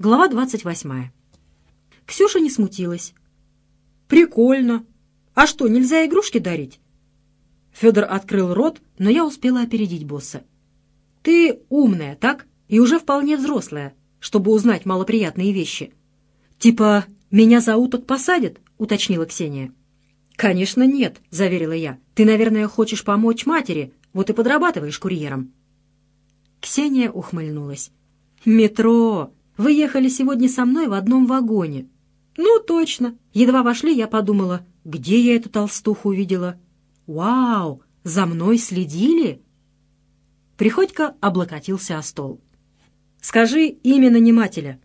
Глава 28. Ксюша не смутилась. «Прикольно. А что, нельзя игрушки дарить?» Федор открыл рот, но я успела опередить босса. «Ты умная, так? И уже вполне взрослая, чтобы узнать малоприятные вещи. Типа, меня за уток посадят?» — уточнила Ксения. «Конечно нет», — заверила я. «Ты, наверное, хочешь помочь матери, вот и подрабатываешь курьером». Ксения ухмыльнулась. «Метро! Вы ехали сегодня со мной в одном вагоне». «Ну, точно. Едва вошли, я подумала, где я эту толстуху увидела?» «Вау! За мной следили?» Приходько облокотился о стол. «Скажи имя нанимателя».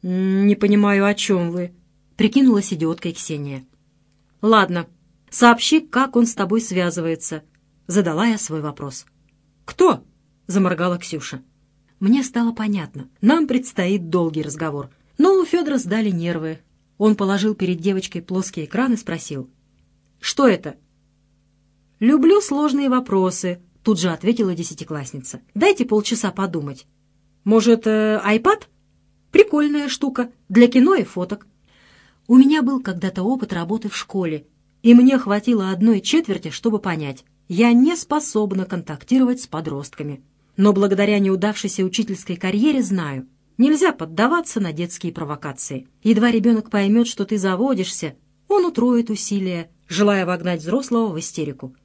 «Не понимаю, о чем вы», — прикинулась идиоткой Ксения. «Ладно, сообщи, как он с тобой связывается», — задала я свой вопрос. «Кто?» — заморгала Ксюша. Мне стало понятно. Нам предстоит долгий разговор. Но у Федора сдали нервы. Он положил перед девочкой плоский экран и спросил. «Что это?» «Люблю сложные вопросы», — тут же ответила десятиклассница. «Дайте полчаса подумать. Может, э, айпад? Прикольная штука. Для кино и фоток. У меня был когда-то опыт работы в школе, и мне хватило одной четверти, чтобы понять, я не способна контактировать с подростками. Но благодаря неудавшейся учительской карьере знаю, нельзя поддаваться на детские провокации. Едва ребенок поймет, что ты заводишься, он утроит усилия, желая вогнать взрослого в истерику.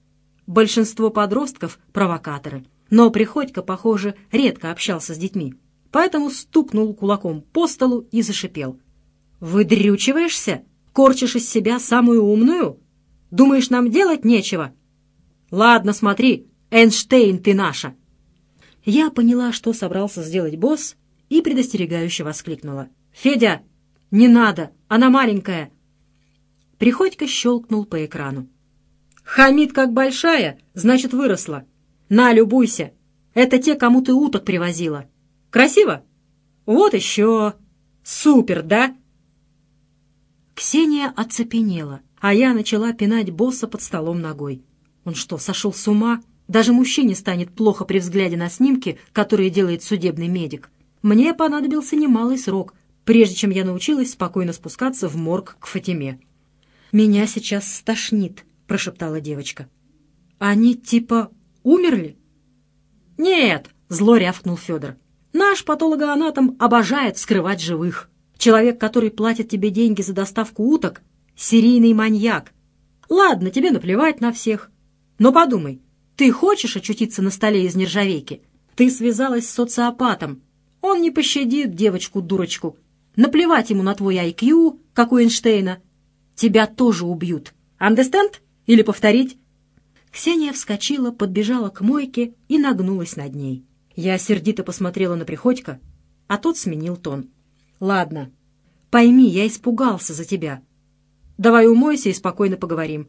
Большинство подростков — провокаторы. Но Приходько, похоже, редко общался с детьми, поэтому стукнул кулаком по столу и зашипел. «Выдрючиваешься? Корчишь из себя самую умную? Думаешь, нам делать нечего?» «Ладно, смотри, Эйнштейн ты наша!» Я поняла, что собрался сделать босс, и предостерегающе воскликнула. «Федя, не надо, она маленькая!» Приходько щелкнул по экрану. «Хамит как большая, значит, выросла. На, любуйся. Это те, кому ты уток привозила. Красиво? Вот еще. Супер, да?» Ксения оцепенела, а я начала пинать босса под столом ногой. Он что, сошел с ума? Даже мужчине станет плохо при взгляде на снимки, которые делает судебный медик. Мне понадобился немалый срок, прежде чем я научилась спокойно спускаться в морг к Фатиме. «Меня сейчас стошнит», — прошептала девочка. «Они типа умерли?» «Нет», — зло рявкнул Федор. «Наш патологоанатом обожает скрывать живых». Человек, который платит тебе деньги за доставку уток, серийный маньяк. Ладно, тебе наплевать на всех. Но подумай, ты хочешь очутиться на столе из нержавейки? Ты связалась с социопатом. Он не пощадит девочку-дурочку. Наплевать ему на твой IQ, как у Эйнштейна. Тебя тоже убьют. Understand? Или повторить? Ксения вскочила, подбежала к мойке и нагнулась над ней. Я сердито посмотрела на Приходько, а тот сменил тон. «Ладно. Пойми, я испугался за тебя. Давай умойся и спокойно поговорим».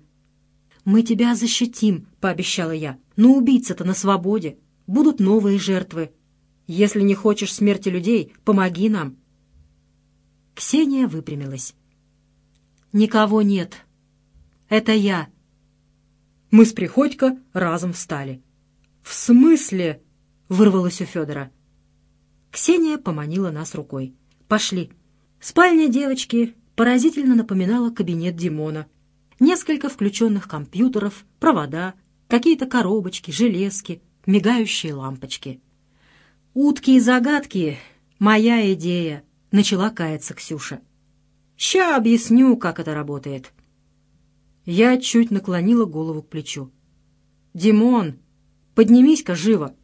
«Мы тебя защитим», — пообещала я. «Но убийца-то на свободе. Будут новые жертвы. Если не хочешь смерти людей, помоги нам». Ксения выпрямилась. «Никого нет. Это я». Мы с Приходько разом встали. «В смысле?» — вырвалось у Федора. Ксения поманила нас рукой. Пошли. Спальня девочки поразительно напоминала кабинет Димона. Несколько включенных компьютеров, провода, какие-то коробочки, железки, мигающие лампочки. «Утки и загадки — моя идея», — начала каяться Ксюша. «Ща объясню, как это работает». Я чуть наклонила голову к плечу. «Димон, поднимись-ка живо!»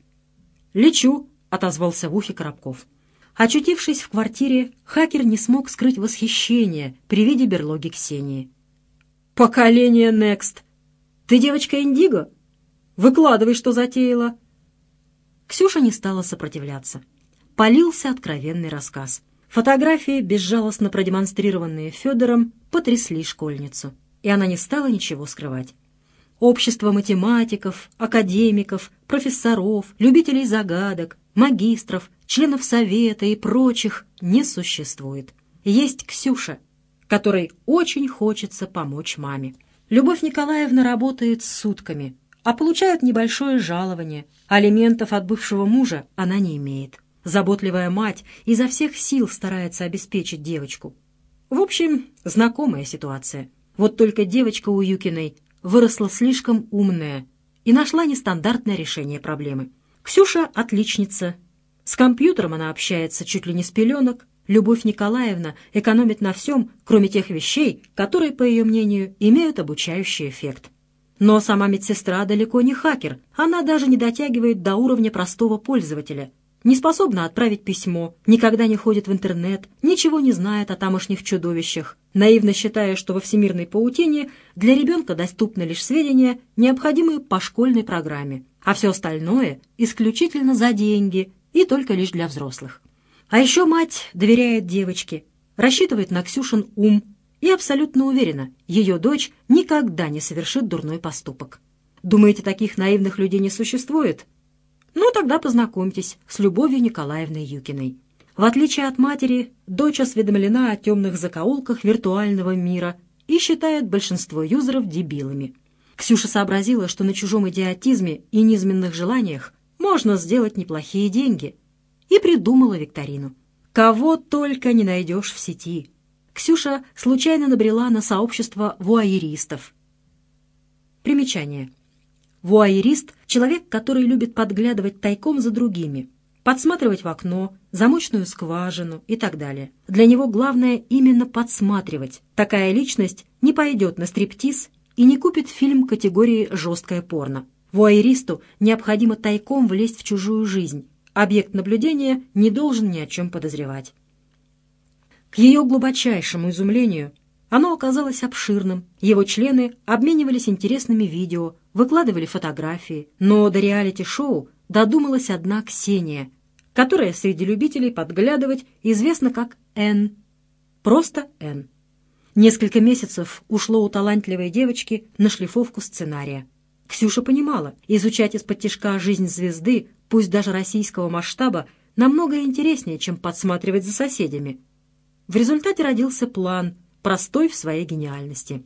«Лечу», — отозвался в ухе Коробков. Очутившись в квартире, хакер не смог скрыть восхищение при виде берлоги Ксении. «Поколение Next! Ты девочка Индиго? Выкладывай, что затеяла!» Ксюша не стала сопротивляться. Полился откровенный рассказ. Фотографии, безжалостно продемонстрированные Федором, потрясли школьницу, и она не стала ничего скрывать. Общество математиков, академиков, профессоров, любителей загадок, магистров, членов совета и прочих не существует. Есть Ксюша, которой очень хочется помочь маме. Любовь Николаевна работает сутками, а получает небольшое жалование. Алиментов от бывшего мужа она не имеет. Заботливая мать изо всех сил старается обеспечить девочку. В общем, знакомая ситуация. Вот только девочка у Юкиной выросла слишком умная и нашла нестандартное решение проблемы. Ксюша — отличница. С компьютером она общается чуть ли не с пеленок. Любовь Николаевна экономит на всем, кроме тех вещей, которые, по ее мнению, имеют обучающий эффект. Но сама медсестра далеко не хакер, она даже не дотягивает до уровня простого пользователя, не способна отправить письмо, никогда не ходит в интернет, ничего не знает о тамошних чудовищах, наивно считая, что во всемирной паутине для ребенка доступны лишь сведения, необходимые по школьной программе, а все остальное исключительно за деньги и только лишь для взрослых. А еще мать доверяет девочке, рассчитывает на Ксюшин ум, и абсолютно уверена, ее дочь никогда не совершит дурной поступок. Думаете, таких наивных людей не существует? Ну, тогда познакомьтесь с Любовью Николаевной Юкиной. В отличие от матери, дочь осведомлена о темных закоулках виртуального мира и считает большинство юзеров дебилами. Ксюша сообразила, что на чужом идиотизме и низменных желаниях можно сделать неплохие деньги, и придумала викторину. Кого только не найдешь в сети – Ксюша случайно набрела на сообщество вуайеристов. Примечание. Вуайерист — человек, который любит подглядывать тайком за другими, подсматривать в окно, замочную скважину и так далее. Для него главное именно подсматривать. Такая личность не пойдет на стриптиз и не купит фильм категории «жесткое порно». Вуайеристу необходимо тайком влезть в чужую жизнь. Объект наблюдения не должен ни о чем подозревать. К ее глубочайшему изумлению оно оказалось обширным, его члены обменивались интересными видео, выкладывали фотографии, но до реалити-шоу додумалась одна Ксения, которая среди любителей подглядывать известна как Н. Просто Н. Несколько месяцев ушло у талантливой девочки на шлифовку сценария. Ксюша понимала, изучать из-под тяжка жизнь звезды, пусть даже российского масштаба, намного интереснее, чем подсматривать за соседями – в результате родился план, простой в своей гениальности.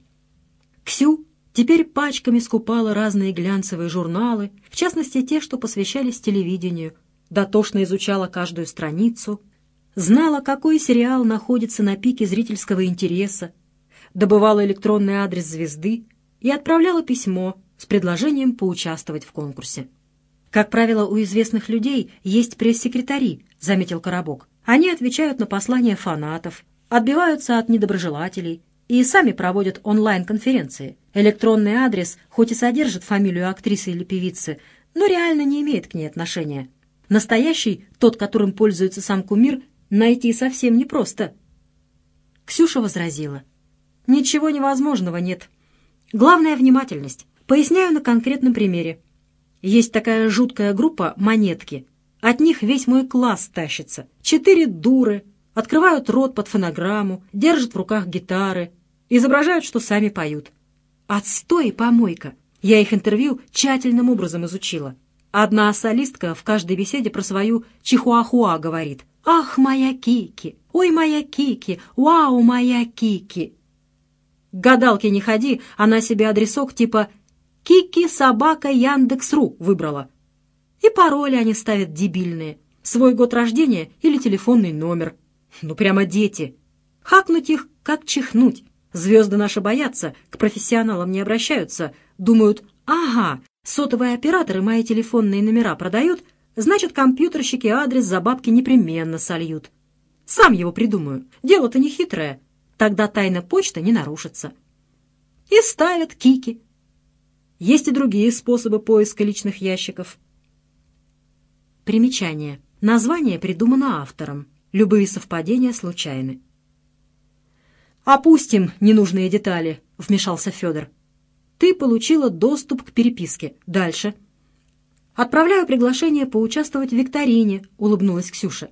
Ксю теперь пачками скупала разные глянцевые журналы, в частности те, что посвящались телевидению, дотошно изучала каждую страницу, знала, какой сериал находится на пике зрительского интереса, добывала электронный адрес звезды и отправляла письмо с предложением поучаствовать в конкурсе. «Как правило, у известных людей есть пресс-секретари», — заметил Коробок. Они отвечают на послания фанатов, отбиваются от недоброжелателей и сами проводят онлайн-конференции. Электронный адрес хоть и содержит фамилию актрисы или певицы, но реально не имеет к ней отношения. Настоящий, тот, которым пользуется сам кумир, найти совсем непросто. Ксюша возразила. «Ничего невозможного нет. Главное — внимательность. Поясняю на конкретном примере. Есть такая жуткая группа «Монетки», от них весь мой класс тащится. Четыре дуры, открывают рот под фонограмму, держат в руках гитары, изображают, что сами поют. Отстой помойка. Я их интервью тщательным образом изучила. Одна солистка в каждой беседе про свою чихуахуа говорит. «Ах, моя Кики! Ой, моя Кики! Вау, моя Кики!» К гадалке не ходи, она себе адресок типа «Кики собака Яндекс.ру» выбрала. И пароли они ставят дебильные. Свой год рождения или телефонный номер. Ну, прямо дети. Хакнуть их, как чихнуть. Звезды наши боятся, к профессионалам не обращаются. Думают, ага, сотовые операторы мои телефонные номера продают, значит, компьютерщики адрес за бабки непременно сольют. Сам его придумаю. Дело-то не хитрое. Тогда тайна почты не нарушится. И ставят кики. Есть и другие способы поиска личных ящиков. Примечание. Название придумано автором. Любые совпадения случайны. «Опустим ненужные детали», — вмешался Федор. «Ты получила доступ к переписке. Дальше». «Отправляю приглашение поучаствовать в викторине», — улыбнулась Ксюша.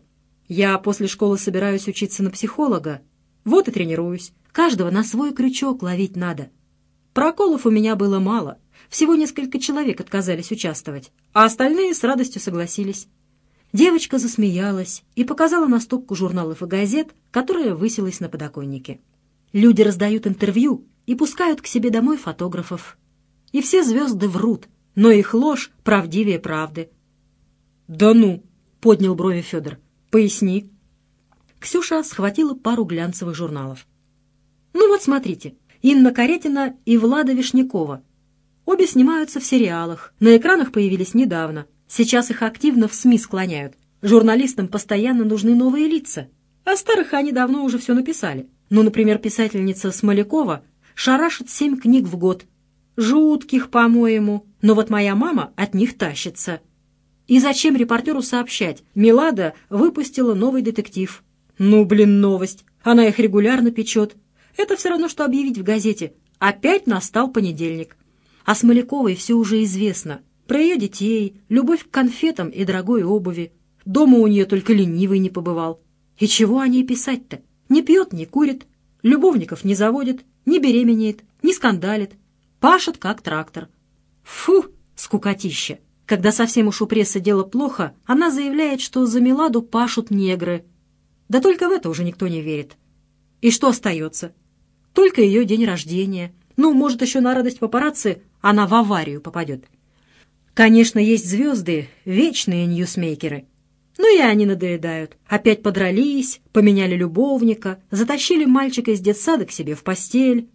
«Я после школы собираюсь учиться на психолога. Вот и тренируюсь. Каждого на свой крючок ловить надо. Проколов у меня было мало. Всего несколько человек отказались участвовать, а остальные с радостью согласились. Девочка засмеялась и показала на стопку журналов и газет, которая высилась на подоконнике. Люди раздают интервью и пускают к себе домой фотографов. И все звезды врут, но их ложь правдивее правды. «Да ну! поднял брови Федор. «Поясни». Ксюша схватила пару глянцевых журналов. «Ну вот, смотрите. Инна Каретина и Влада Вишнякова. Обе снимаются в сериалах. На экранах появились недавно. Сейчас их активно в СМИ склоняют. Журналистам постоянно нужны новые лица. А старых они давно уже все написали. Ну, например, писательница Смолякова шарашит семь книг в год. Жутких, по-моему. Но вот моя мама от них тащится. И зачем репортеру сообщать? Милада выпустила новый детектив. Ну, блин, новость. Она их регулярно печет. Это все равно, что объявить в газете. Опять настал понедельник. А Смоляковой все уже известно. Про ее детей, любовь к конфетам и дорогой обуви. Дома у нее только ленивый не побывал. И чего о ней писать-то? Не пьет, не курит, любовников не заводит, не беременеет, не скандалит. Пашет, как трактор. Фу, скукотища. Когда совсем уж у прессы дело плохо, она заявляет, что за Меладу пашут негры. Да только в это уже никто не верит. И что остается? Только ее день рождения. Ну, может, еще на радость папарацци она в аварию попадет. Конечно, есть звезды, вечные ньюсмейкеры. Но и они надоедают. Опять подрались, поменяли любовника, затащили мальчика из детсада к себе в постель.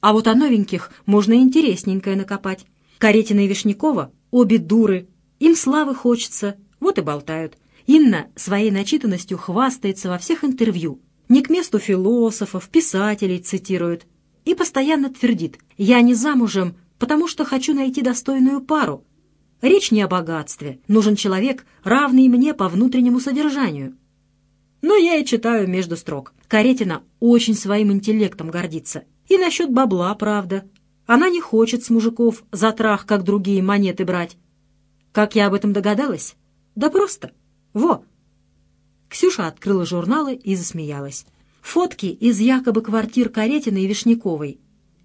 А вот о новеньких можно интересненькое накопать. Каретина и Вишнякова — обе дуры. Им славы хочется, вот и болтают. Инна своей начитанностью хвастается во всех интервью. Не к месту философов, писателей цитирует и постоянно твердит «Я не замужем, потому что хочу найти достойную пару». Речь не о богатстве. Нужен человек, равный мне по внутреннему содержанию. Но я и читаю между строк. Каретина очень своим интеллектом гордится. И насчет бабла, правда. Она не хочет с мужиков за трах, как другие, монеты брать. Как я об этом догадалась? Да просто. Во! Ксюша открыла журналы и засмеялась. Фотки из якобы квартир Каретиной и Вишняковой.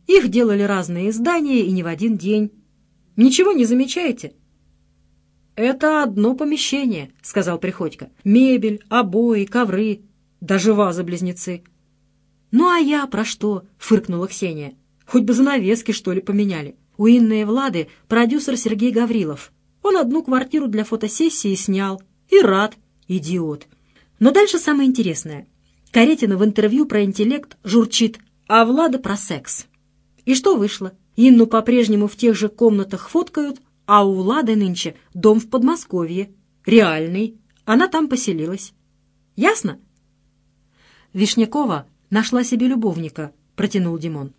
Их делали разные издания и не в один день. Ничего не замечаете? «Это одно помещение», — сказал Приходько. «Мебель, обои, ковры, даже вазы-близнецы». «Ну а я про что?» — фыркнула Ксения. «Хоть бы занавески, что ли, поменяли. У Инны и Влады продюсер Сергей Гаврилов. Он одну квартиру для фотосессии снял. И рад. Идиот. Но дальше самое интересное. Каретина в интервью про интеллект журчит, а Влада про секс. И что вышло? Инну по-прежнему в тех же комнатах фоткают, а у Влады нынче дом в Подмосковье. Реальный. Она там поселилась. Ясно? Вишнякова нашла себе любовника, протянул Димон.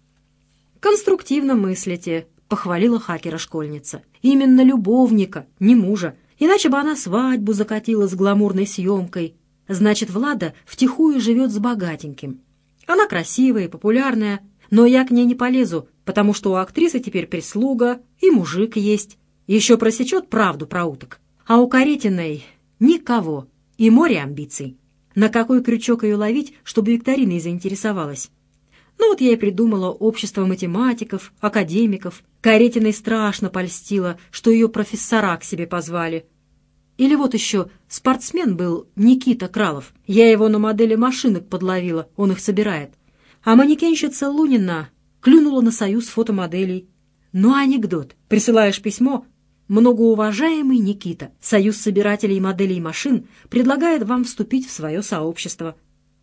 Конструктивно мыслите, похвалила хакера-школьница. Именно любовника, не мужа. Иначе бы она свадьбу закатила с гламурной съемкой, Значит, Влада втихую живет с богатеньким. Она красивая и популярная, но я к ней не полезу, потому что у актрисы теперь прислуга и мужик есть. Еще просечет правду про уток. А у Каретиной никого и море амбиций. На какой крючок ее ловить, чтобы викториной заинтересовалась? Ну вот я и придумала общество математиков, академиков. Каретиной страшно польстила, что ее профессора к себе позвали — или вот еще спортсмен был Никита Кралов. Я его на модели машинок подловила, он их собирает. А манекенщица Лунина клюнула на союз фотомоделей. Ну, анекдот. Присылаешь письмо, Многоуважаемый Никита, Союз собирателей моделей машин предлагает вам вступить в свое сообщество.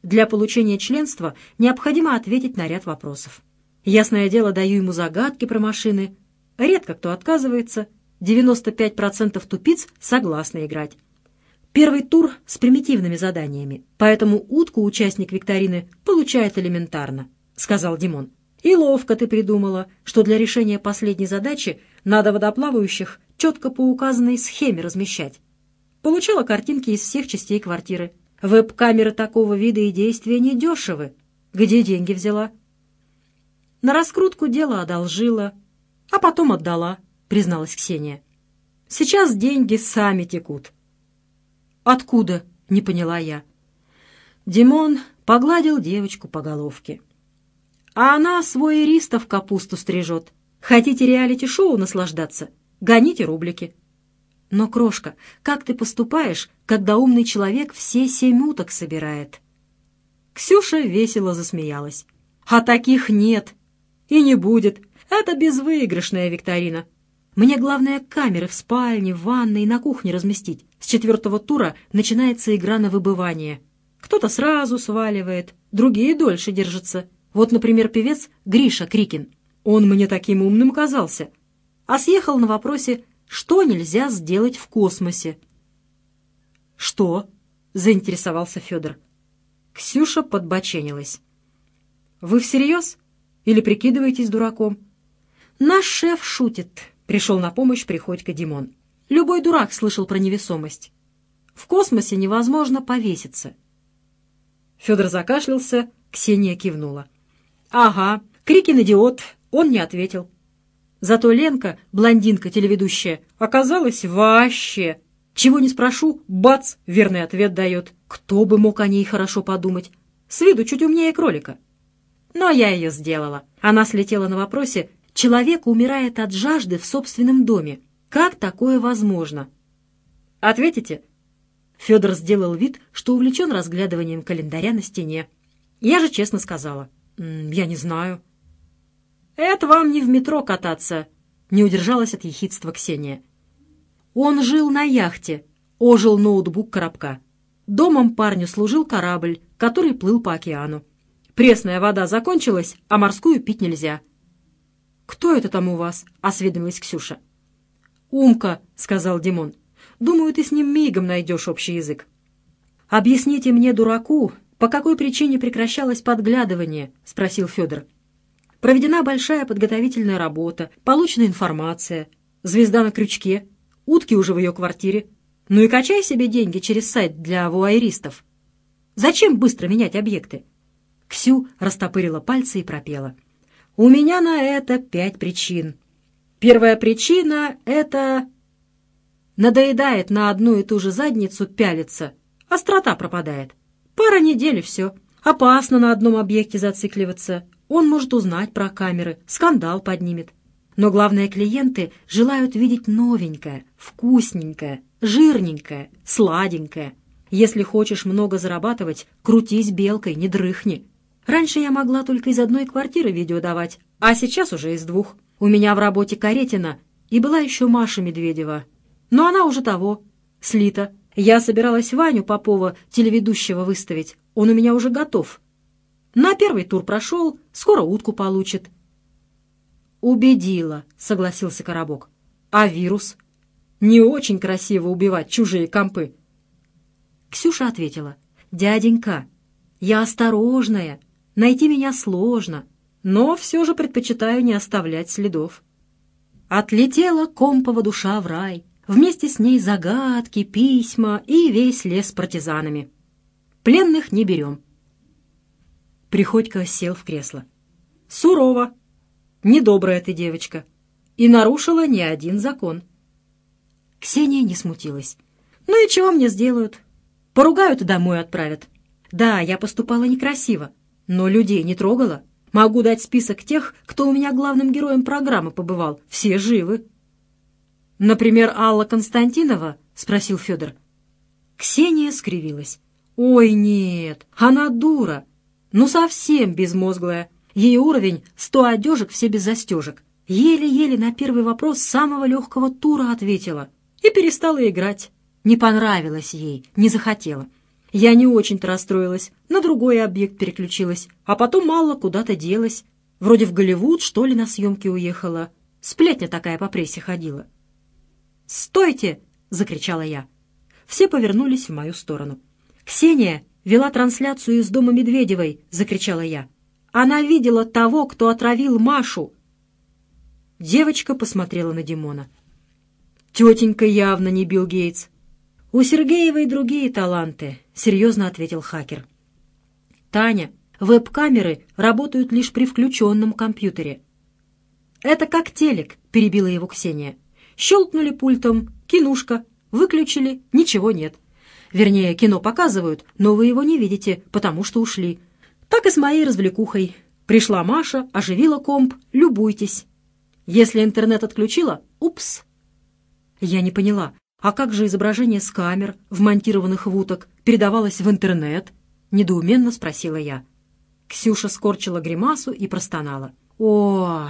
Для получения членства необходимо ответить на ряд вопросов. Ясное дело, даю ему загадки про машины. Редко кто отказывается, 95% тупиц согласны играть. Первый тур с примитивными заданиями, поэтому утку участник викторины получает элементарно, сказал Димон. И ловко ты придумала, что для решения последней задачи надо водоплавающих четко по указанной схеме размещать. Получала картинки из всех частей квартиры. Веб-камеры такого вида и действия недешевы. Где деньги взяла? На раскрутку дела одолжила, а потом отдала. — призналась Ксения. «Сейчас деньги сами текут». «Откуда?» — не поняла я. Димон погладил девочку по головке. «А она свой ристов капусту стрижет. Хотите реалити-шоу наслаждаться? Гоните рублики». «Но, крошка, как ты поступаешь, когда умный человек все семь уток собирает?» Ксюша весело засмеялась. «А таких нет. И не будет. Это безвыигрышная викторина. Мне главное камеры в спальне, в ванной и на кухне разместить. С четвертого тура начинается игра на выбывание. Кто-то сразу сваливает, другие дольше держатся. Вот, например, певец Гриша Крикин. Он мне таким умным казался. А съехал на вопросе, что нельзя сделать в космосе. «Что?» — заинтересовался Федор. Ксюша подбоченилась. «Вы всерьез? Или прикидываетесь дураком?» «Наш шеф шутит», — пришел на помощь Приходько Димон. «Любой дурак слышал про невесомость. В космосе невозможно повеситься». Федор закашлялся, Ксения кивнула. «Ага, Крикин идиот, он не ответил». Зато Ленка, блондинка-телеведущая, оказалась вообще... Чего не спрошу, бац, верный ответ дает. Кто бы мог о ней хорошо подумать? С виду чуть умнее кролика. Но я ее сделала. Она слетела на вопросе Человек умирает от жажды в собственном доме. Как такое возможно? Ответите? Федор сделал вид, что увлечен разглядыванием календаря на стене. Я же честно сказала. «Я не знаю». «Это вам не в метро кататься», — не удержалась от ехидства Ксения. Он жил на яхте, ожил ноутбук коробка. Домом парню служил корабль, который плыл по океану. Пресная вода закончилась, а морскую пить нельзя — «Кто это там у вас?» — осведомилась Ксюша. «Умка», — сказал Димон. «Думаю, ты с ним мигом найдешь общий язык». «Объясните мне, дураку, по какой причине прекращалось подглядывание?» — спросил Федор. «Проведена большая подготовительная работа, получена информация, звезда на крючке, утки уже в ее квартире. Ну и качай себе деньги через сайт для вуайеристов. Зачем быстро менять объекты?» Ксю растопырила пальцы и пропела. У меня на это пять причин. Первая причина — это... Надоедает на одну и ту же задницу пялиться. Острота пропадает. Пара недель и все. Опасно на одном объекте зацикливаться. Он может узнать про камеры, скандал поднимет. Но главное, клиенты желают видеть новенькое, вкусненькое, жирненькое, сладенькое. Если хочешь много зарабатывать, крутись белкой, не дрыхни. Раньше я могла только из одной квартиры видео давать, а сейчас уже из двух. У меня в работе Каретина и была еще Маша Медведева. Но она уже того, слита. Я собиралась Ваню Попова, телеведущего, выставить. Он у меня уже готов. На первый тур прошел, скоро утку получит. «Убедила», — согласился Коробок. «А вирус?» «Не очень красиво убивать чужие компы». Ксюша ответила. «Дяденька, я осторожная, Найти меня сложно, но все же предпочитаю не оставлять следов. Отлетела компова душа в рай, вместе с ней загадки, письма и весь лес с партизанами. Пленных не берем. Приходько сел в кресло. Сурово. Недобрая ты девочка. И нарушила не один закон. Ксения не смутилась. Ну и чего мне сделают? Поругают и домой отправят. Да, я поступала некрасиво, но людей не трогала. Могу дать список тех, кто у меня главным героем программы побывал. Все живы. «Например, Алла Константинова?» — спросил Федор. Ксения скривилась. «Ой, нет, она дура. Ну, совсем безмозглая. Ее уровень — сто одежек, все без застежек. Еле-еле на первый вопрос самого легкого тура ответила и перестала играть. Не понравилось ей, не захотела. Я не очень-то расстроилась, на другой объект переключилась, а потом мало куда-то делась. Вроде в Голливуд, что ли, на съемки уехала. Сплетня такая по прессе ходила. «Стойте!» — закричала я. Все повернулись в мою сторону. «Ксения вела трансляцию из дома Медведевой!» — закричала я. «Она видела того, кто отравил Машу!» Девочка посмотрела на Димона. «Тетенька явно не Билл Гейтс. «У Сергеева и другие таланты», — серьезно ответил хакер. «Таня, веб-камеры работают лишь при включенном компьютере». «Это как телек», — перебила его Ксения. «Щелкнули пультом, кинушка, выключили, ничего нет. Вернее, кино показывают, но вы его не видите, потому что ушли. Так и с моей развлекухой. Пришла Маша, оживила комп, любуйтесь. Если интернет отключила, упс». Я не поняла, а как же изображение с камер, вмонтированных в уток, передавалось в интернет? Недоуменно спросила я. Ксюша скорчила гримасу и простонала. О,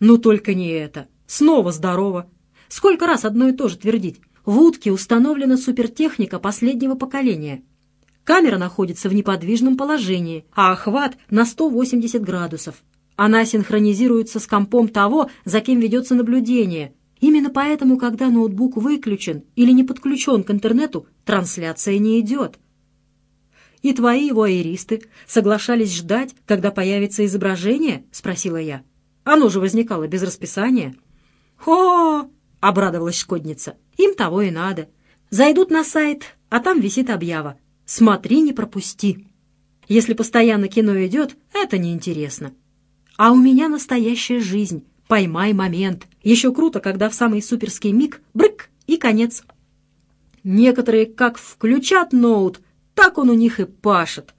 ну только не это. Снова здорово. Сколько раз одно и то же твердить? В утке установлена супертехника последнего поколения. Камера находится в неподвижном положении, а охват на 180 градусов. Она синхронизируется с компом того, за кем ведется наблюдение. Именно поэтому, когда ноутбук выключен или не подключен к интернету, трансляция не идет. «И твои вуайеристы соглашались ждать, когда появится изображение?» — спросила я. «Оно же возникало без расписания». «Хо!» — обрадовалась шкодница. Им того и надо. Зайдут на сайт, а там висит объява. «Смотри, не пропусти». Если постоянно кино идет, это неинтересно. А у меня настоящая жизнь. Поймай момент. Еще круто, когда в самый суперский миг — брык и конец. Некоторые как включат ноут, так он у них и пашет.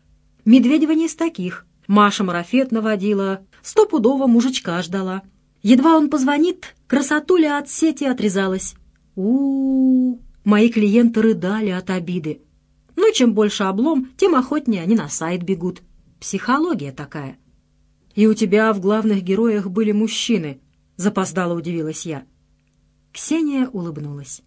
Медведева не из таких. Маша марафет наводила, стопудово мужичка ждала. Едва он позвонит, красотуля от сети отрезалась у, -у, -у Мои клиенты рыдали от обиды. Но чем больше облом, тем охотнее они на сайт бегут. Психология такая. И у тебя в главных героях были мужчины, запоздало удивилась я. Ксения улыбнулась.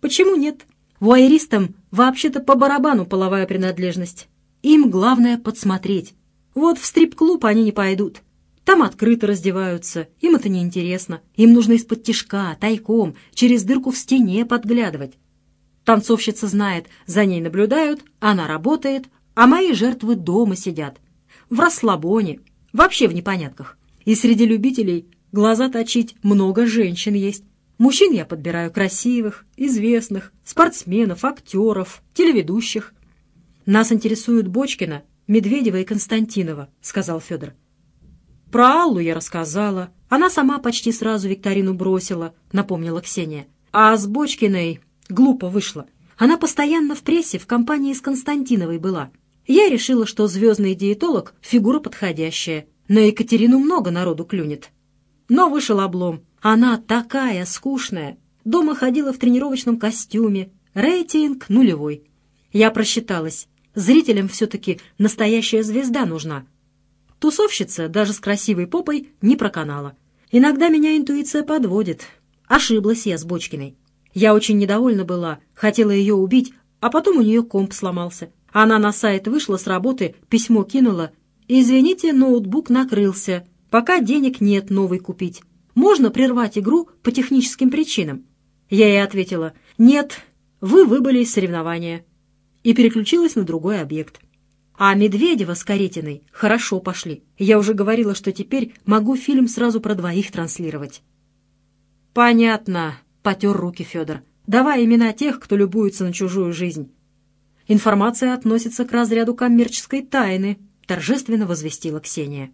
Почему нет? Вуайеристам вообще-то по барабану половая принадлежность. Им главное подсмотреть. Вот в стрип-клуб они не пойдут. Там открыто раздеваются, им это неинтересно. Им нужно из-под тишка, тайком, через дырку в стене подглядывать. Танцовщица знает, за ней наблюдают, она работает, а мои жертвы дома сидят. В расслабоне, вообще в непонятках. И среди любителей глаза точить много женщин есть. Мужчин я подбираю красивых, известных, спортсменов, актеров, телеведущих. «Нас интересуют Бочкина, Медведева и Константинова», — сказал Федор. Про Аллу я рассказала. Она сама почти сразу викторину бросила, напомнила Ксения. А с Бочкиной глупо вышло. Она постоянно в прессе в компании с Константиновой была. Я решила, что звездный диетолог — фигура подходящая. На Екатерину много народу клюнет. Но вышел облом. Она такая скучная. Дома ходила в тренировочном костюме. Рейтинг нулевой. Я просчиталась. Зрителям все-таки настоящая звезда нужна. Тусовщица, даже с красивой попой, не проканала. Иногда меня интуиция подводит. Ошиблась я с Бочкиной. Я очень недовольна была, хотела ее убить, а потом у нее комп сломался. Она на сайт вышла с работы, письмо кинула. «Извините, ноутбук накрылся. Пока денег нет новый купить. Можно прервать игру по техническим причинам?» Я ей ответила «Нет, вы выбыли из соревнования» и переключилась на другой объект. А Медведева с Каретиной хорошо пошли. Я уже говорила, что теперь могу фильм сразу про двоих транслировать. «Понятно», — потер руки Федор. «Давай имена тех, кто любуется на чужую жизнь». «Информация относится к разряду коммерческой тайны», — торжественно возвестила Ксения.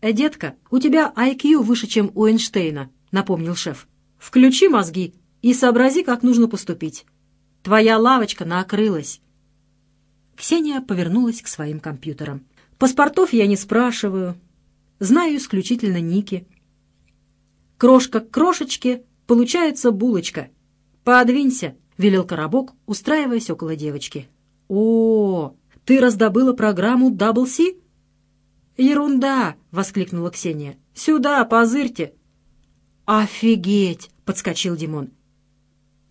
«Э, детка, у тебя IQ выше, чем у Эйнштейна», — напомнил шеф. «Включи мозги и сообрази, как нужно поступить. Твоя лавочка накрылась. Ксения повернулась к своим компьютерам. «Паспортов я не спрашиваю. Знаю исключительно ники. Крошка к крошечке, получается булочка. Подвинься», — велел коробок, устраиваясь около девочки. «О, ты раздобыла программу Double C?» «Ерунда!» — воскликнула Ксения. «Сюда, позырьте!» «Офигеть!» — подскочил Димон.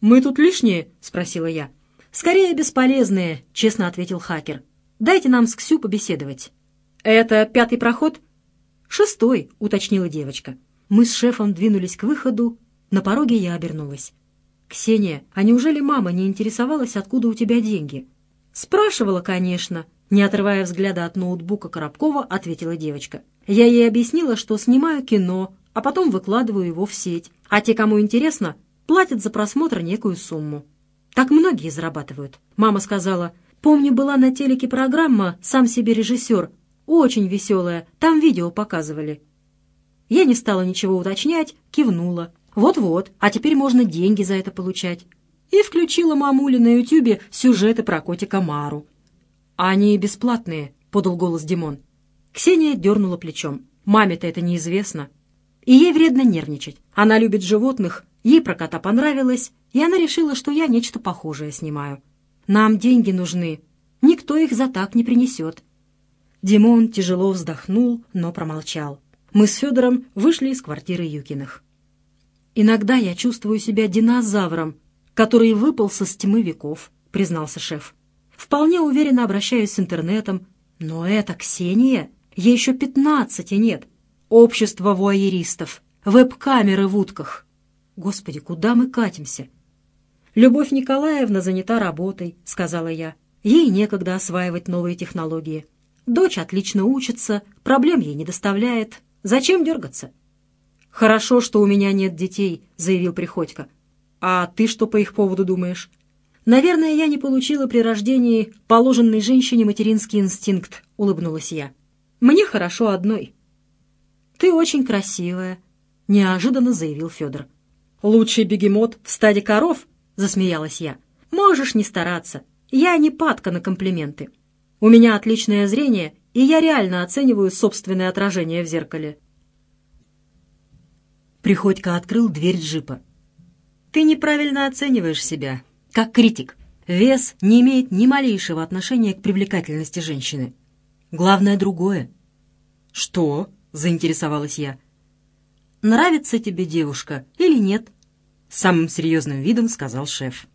«Мы тут лишние?» — спросила я. «Скорее бесполезные», — честно ответил хакер. «Дайте нам с Ксю побеседовать». «Это пятый проход?» «Шестой», — уточнила девочка. Мы с шефом двинулись к выходу. На пороге я обернулась. «Ксения, а неужели мама не интересовалась, откуда у тебя деньги?» «Спрашивала, конечно», — не отрывая взгляда от ноутбука Коробкова, ответила девочка. «Я ей объяснила, что снимаю кино, а потом выкладываю его в сеть. А те, кому интересно, платят за просмотр некую сумму. Так многие зарабатывают. Мама сказала, помню, была на телеке программа «Сам себе режиссер». Очень веселая, там видео показывали. Я не стала ничего уточнять, кивнула. Вот-вот, а теперь можно деньги за это получать. И включила мамуле на ютюбе сюжеты про котика Мару. «Они бесплатные», — подал голос Димон. Ксения дернула плечом. «Маме-то это неизвестно. И ей вредно нервничать. Она любит животных, ей про кота понравилось, и она решила, что я нечто похожее снимаю. Нам деньги нужны, никто их за так не принесет. Димон тяжело вздохнул, но промолчал. Мы с Федором вышли из квартиры Юкиных. «Иногда я чувствую себя динозавром, который выпал со тьмы веков», — признался шеф. «Вполне уверенно обращаюсь с интернетом. Но это Ксения, ей еще пятнадцати нет. Общество вуайеристов, веб-камеры в утках. Господи, куда мы катимся?» «Любовь Николаевна занята работой», — сказала я. «Ей некогда осваивать новые технологии. Дочь отлично учится, проблем ей не доставляет. Зачем дергаться?» «Хорошо, что у меня нет детей», — заявил Приходько. «А ты что по их поводу думаешь?» «Наверное, я не получила при рождении положенной женщине материнский инстинкт», — улыбнулась я. «Мне хорошо одной». «Ты очень красивая», — неожиданно заявил Федор. «Лучший бегемот в стаде коров?» — засмеялась я. «Можешь не стараться. Я не падка на комплименты. У меня отличное зрение, и я реально оцениваю собственное отражение в зеркале». Приходько открыл дверь джипа. «Ты неправильно оцениваешь себя, как критик. Вес не имеет ни малейшего отношения к привлекательности женщины. Главное другое». «Что?» — заинтересовалась я. «Нравится тебе девушка или нет?» самым серьезным видом сказал шеф.